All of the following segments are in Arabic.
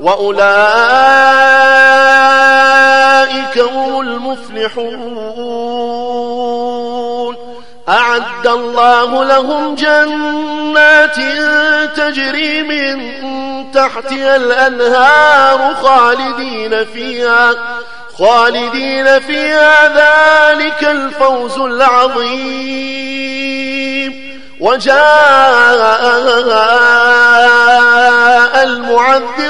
وأولئك هم المفلحون أعد الله لهم جنات تجري من تحتها الأنهار خالدين فيها خالدين فيها ذلك الفوز العظيم وجاء المعذرون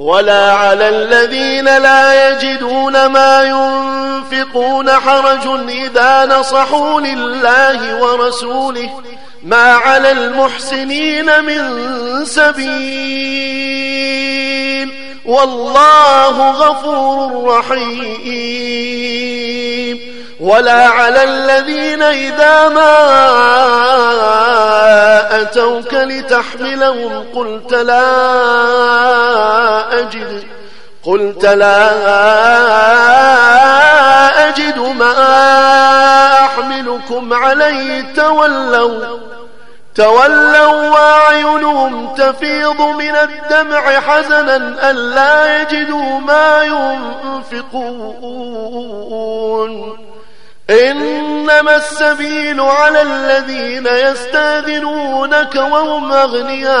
ولا على الذين لا يجدون ما ينفقون حرج إذا نصحوا لله ورسوله ما على المحسنين من سبيل والله غفور رحيم ولا على الذين إذا ما أتوك لتحملهم قلت لا قلت لا أجد ما أحملكم عليه. تولوا تولوا وأعينهم تفيض من الدمع حزنا ألا يجدوا ما ينفقون. إنما السبيل على الذين يستأذنونك وهم أغنياء.